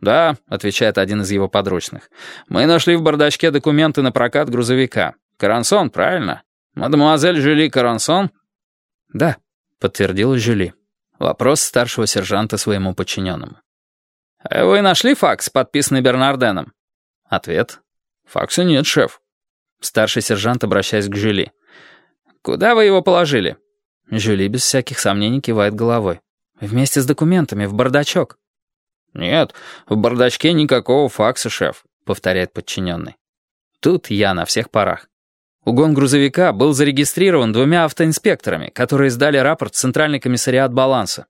«Да», — отвечает один из его подручных. «Мы нашли в бардачке документы на прокат грузовика. Карансон, правильно? Мадемуазель Жюли Карансон?» «Да», — подтвердила Жюли. Вопрос старшего сержанта своему подчиненному. «Э, «Вы нашли факс, подписанный Бернарденом?» Ответ. «Факса нет, шеф». Старший сержант, обращаясь к Жюли. «Куда вы его положили?» Жюли без всяких сомнений кивает головой. «Вместе с документами, в бардачок». «Нет, в бардачке никакого факса, шеф», — повторяет подчиненный. Тут я на всех парах. Угон грузовика был зарегистрирован двумя автоинспекторами, которые сдали рапорт в Центральный комиссариат баланса.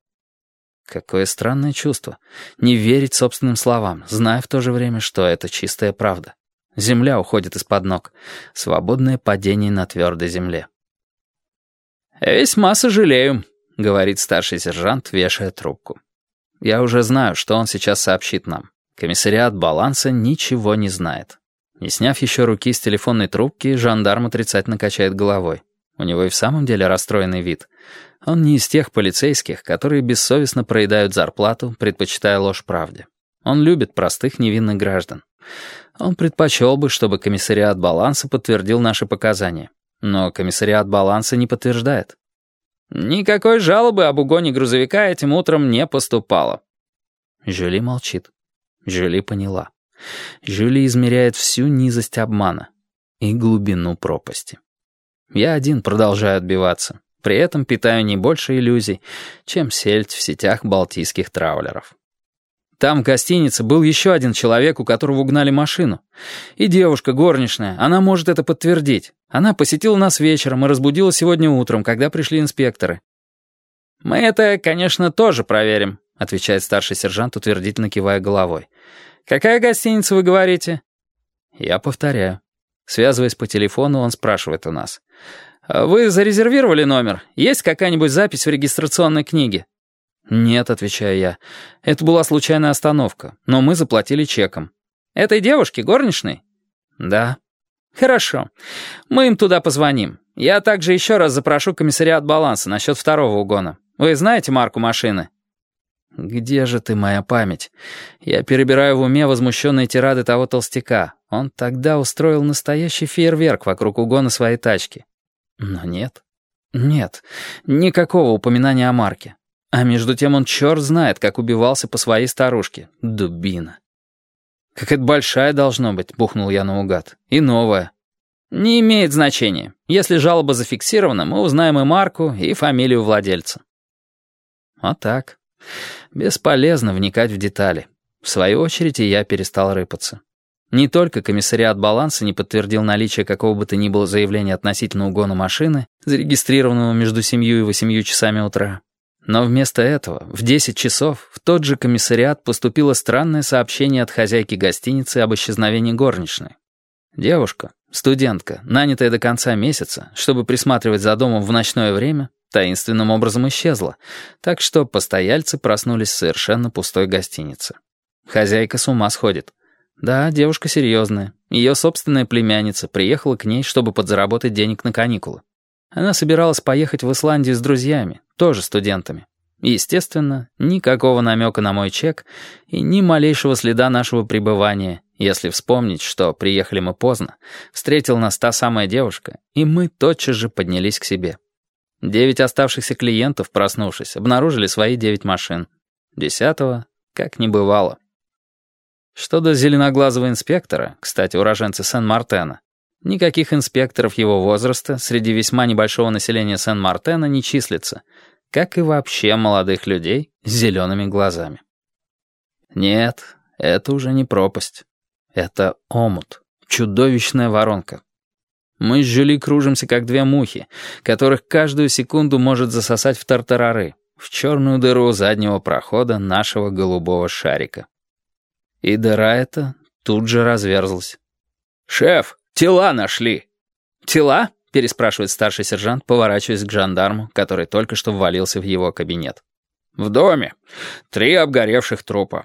Какое странное чувство. Не верить собственным словам, зная в то же время, что это чистая правда. Земля уходит из-под ног. Свободное падение на твердой земле. «Весьма сожалею», — говорит старший сержант, вешая трубку. Я уже знаю, что он сейчас сообщит нам. Комиссариат баланса ничего не знает. Не сняв еще руки с телефонной трубки, жандарм отрицательно качает головой. У него и в самом деле расстроенный вид. Он не из тех полицейских, которые бессовестно проедают зарплату, предпочитая ложь правде. Он любит простых невинных граждан. Он предпочел бы, чтобы комиссариат баланса подтвердил наши показания. Но комиссариат баланса не подтверждает. Никакой жалобы об угоне грузовика этим утром не поступало. Жюли молчит. Жюли поняла. Жюли измеряет всю низость обмана и глубину пропасти. Я один продолжаю отбиваться. При этом питаю не больше иллюзий, чем сельдь в сетях балтийских траулеров. Там в гостинице был еще один человек, у которого угнали машину. И девушка горничная, она может это подтвердить. Она посетила нас вечером и разбудила сегодня утром, когда пришли инспекторы. «Мы это, конечно, тоже проверим», — отвечает старший сержант, утвердительно кивая головой. «Какая гостиница, вы говорите?» Я повторяю. Связываясь по телефону, он спрашивает у нас. «Вы зарезервировали номер? Есть какая-нибудь запись в регистрационной книге?» «Нет», — отвечаю я. «Это была случайная остановка, но мы заплатили чеком». «Этой девушке, горничной?» «Да». «Хорошо. Мы им туда позвоним. Я также еще раз запрошу комиссариат баланса насчет второго угона. Вы знаете марку машины?» «Где же ты, моя память? Я перебираю в уме возмущенные тирады того толстяка. Он тогда устроил настоящий фейерверк вокруг угона своей тачки. Но нет. Нет. Никакого упоминания о марке. А между тем он черт знает, как убивался по своей старушке. Дубина. Какая-то большая должно быть, бухнул я наугад. И новая. Не имеет значения. Если жалоба зафиксирована, мы узнаем и марку, и фамилию владельца. Вот так. Бесполезно вникать в детали. В свою очередь и я перестал рыпаться. Не только комиссариат баланса не подтвердил наличие какого бы то ни было заявления относительно угона машины, зарегистрированного между семью и восемью часами утра, но вместо этого в 10 часов в тот же комиссариат поступило странное сообщение от хозяйки гостиницы об исчезновении горничной. Девушка, студентка, нанятая до конца месяца, чтобы присматривать за домом в ночное время, таинственным образом исчезла, так что постояльцы проснулись в совершенно пустой гостинице. Хозяйка с ума сходит. Да, девушка серьезная. Ее собственная племянница приехала к ней, чтобы подзаработать денег на каникулы. Она собиралась поехать в Исландию с друзьями, тоже студентами. Естественно, никакого намека на мой чек и ни малейшего следа нашего пребывания, если вспомнить, что приехали мы поздно, встретил нас та самая девушка, и мы тотчас же поднялись к себе. Девять оставшихся клиентов, проснувшись, обнаружили свои девять машин. Десятого как не бывало. Что до зеленоглазого инспектора, кстати, уроженца Сен-Мартена, никаких инспекторов его возраста среди весьма небольшого населения Сен-Мартена не числится, как и вообще молодых людей с зелеными глазами. Нет, это уже не пропасть. Это омут, чудовищная воронка. Мы с Жюли кружимся, как две мухи, которых каждую секунду может засосать в тартарары, в черную дыру заднего прохода нашего голубого шарика. И дыра эта тут же разверзлась. «Шеф, тела нашли!» «Тела?» — переспрашивает старший сержант, поворачиваясь к жандарму, который только что ввалился в его кабинет. «В доме. Три обгоревших трупа.